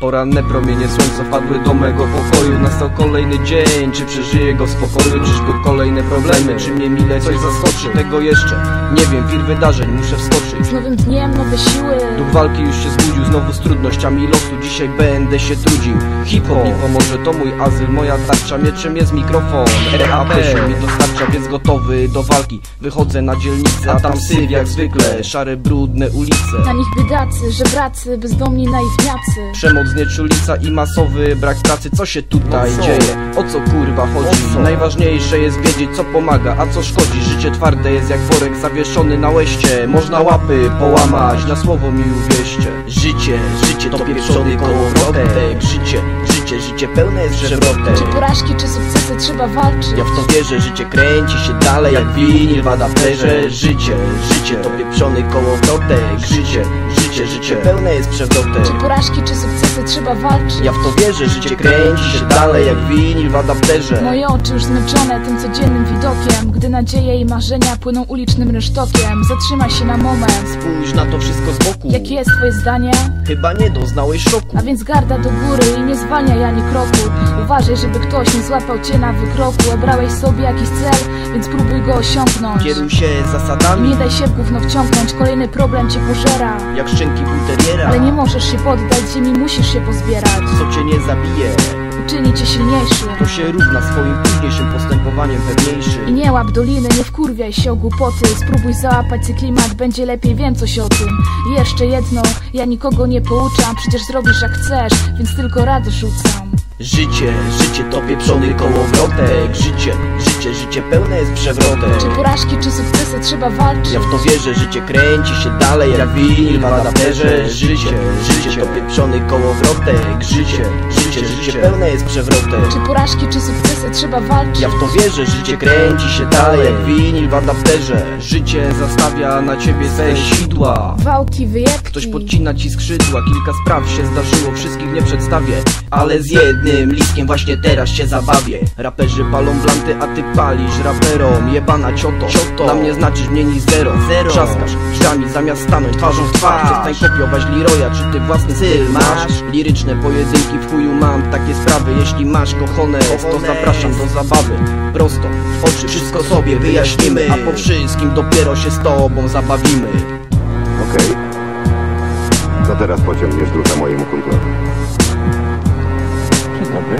Poranne promienie słońca wpadły do mego pokoju. Nastał kolejny dzień, czy przeżyję go w spokoju? Czyżby kolejne problemy, czy mnie mile coś zaskoczy? Tego jeszcze nie wiem, wir wydarzeń muszę wskoczyć. Z nowym dniem nowe siły. Duch walki już się zbudził, znowu z trudnościami losu. Dzisiaj będę się trudził. Hip-hop. Mi pomoże, to mój azyl Moja tarcza, mieczem jest mikrofon. RAP się mi dostarcza, więc gotowy do walki. Wychodzę na dzielnicę, a tam syf jak zwykle. Szare, brudne ulice. Na nich biedacy, żebracy, bezdomni naiwniacy. Przemoc, znieczulica i masowy brak pracy. Co się tutaj O co? dzieje? O co kurwa chodzi? Co? Najważniejsze jest wiedzieć co pomaga, a co szkodzi. Życie twarde jest jak worek zawieszony na łeście. Można łapy połamać, na słowo mi uwierzcie. Życie, życie to pieprzony kołowrotek Życie, życie, życie pełne jest przewrotek. Czy porażki, czy sukcesy trzeba walczyć? Ja w to wierzę, życie kręci się dalej jak winyl w adapterze. Życie, życie to pieprzony kołowrotek Życie, życie, życie pełne jest przewrotek Czy porażki, czy sukcesy trzeba walczyć. Ja w to wierzę, życie kręci się dalej jak winyl w adapterze. Moje oczy już zmęczone tym codziennym widokiem Gdy nadzieje i marzenia płyną ulicznym rynsztokiem Zatrzymaj się na moment. Spójrz na to wszystko z boku. Jakie jest twoje zdanie? Chyba nie doznałeś szoku. A więc garda do góry i nie zwalniaj ani kroku. Uważaj, żeby ktoś nie złapał cię na wykroku. Obrałeś sobie jakiś cel, więc próbuj go osiągnąć. Kieruj się I zasadami. Nie daj się w gówno wciągnąć, kolejny problem cię pożera. Jak bulteriera Ale nie możesz się poddać, ziemi musisz się pozbierać. Co cię nie zabije, Uczyni cię silniejszy. To się równa swoim późniejszym postępowaniem pewniejszy I nie łap doliny, nie wkurwiaj się o głupoty. Spróbuj załapać cyk klimat, będzie lepiej, wiem coś o tym. I jeszcze jedno, ja nikogo nie pouczam. Przecież zrobisz jak chcesz, więc tylko rady rzucam. Życie, życie to pieprzony kołowrotek. Życie, życie, życie pełne jest przewrotek Czy porażki, czy sukcesy trzeba walczyć? Ja w to wierzę, życie kręci się dalej jak winyl w adapterze. Życie, życie to pieprzony kołowrotek Życie, życie, życie pełne jest przewrotek Czy porażki, czy sukcesy trzeba walczyć? Ja w to wierzę, życie kręci się dalej jak winyl w adapterze. Życie zastawia na ciebie swe sidła. Wałki, wyjebki. Ktoś podcina ci skrzydła, kilka spraw się zdarzyło, wszystkich nie przedstawię. Ale z jednym listkiem właśnie teraz się zabawię. Raperzy palą blanty, a ty palisz raperom Jebana cioto, cioto. Dla mnie znaczysz mniej niż zero, zero. Trzaskasz drzwiami zamiast stanąć twarzą w twarz Przestań kopiować Leroya, czy ty własny styl masz? Liryczne pojedynki w chuju mam takie sprawy Jeśli masz kochone, to zapraszam do zabawy Prosto, w oczy wszystko sobie wyjaśnimy A po wszystkim dopiero się z tobą zabawimy Okej. To teraz pociągniesz drucha mojemu kumplowi. Dzień dobry.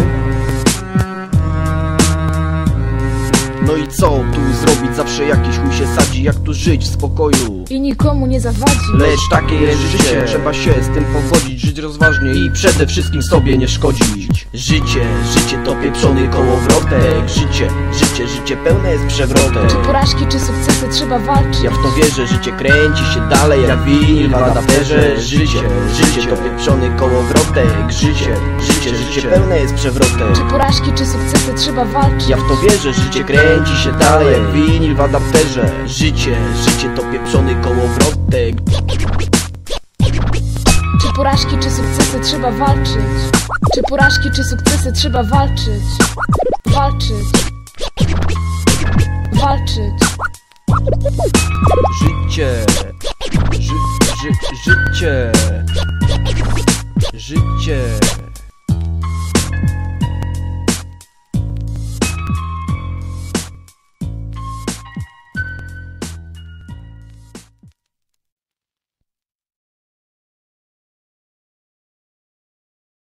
No i co tu zrobić? Zawsze jakiś chuj się sadzi. Jak tu żyć w spokoju? I nikomu nie zawadzi Lecz takie jest życie. Trzeba się z tym pogodzić Żyć rozważnie i przede wszystkim sobie nie szkodzić. Życie, życie to pieprzony kołowrotek. Życie, życie, życie pełne jest przewrotek. Czy porażki, czy sukcesy trzeba walczyć? ja w to wierzę, życie kręci się dalej jak winyl w adapterze. Życie, życie to pieprzony kołowrotek. Życie, życie, życie pełne jest przewrotek. Czy porażki, czy sukcesy trzeba walczyć? ja w to wierzę, życie kręci się dalej jak winyl w adapterze Życie, życie to pieprzony kołowrotek Czy porażki, czy sukcesy trzeba walczyć? Czy porażki, czy sukcesy trzeba walczyć? Walczyć Walczyć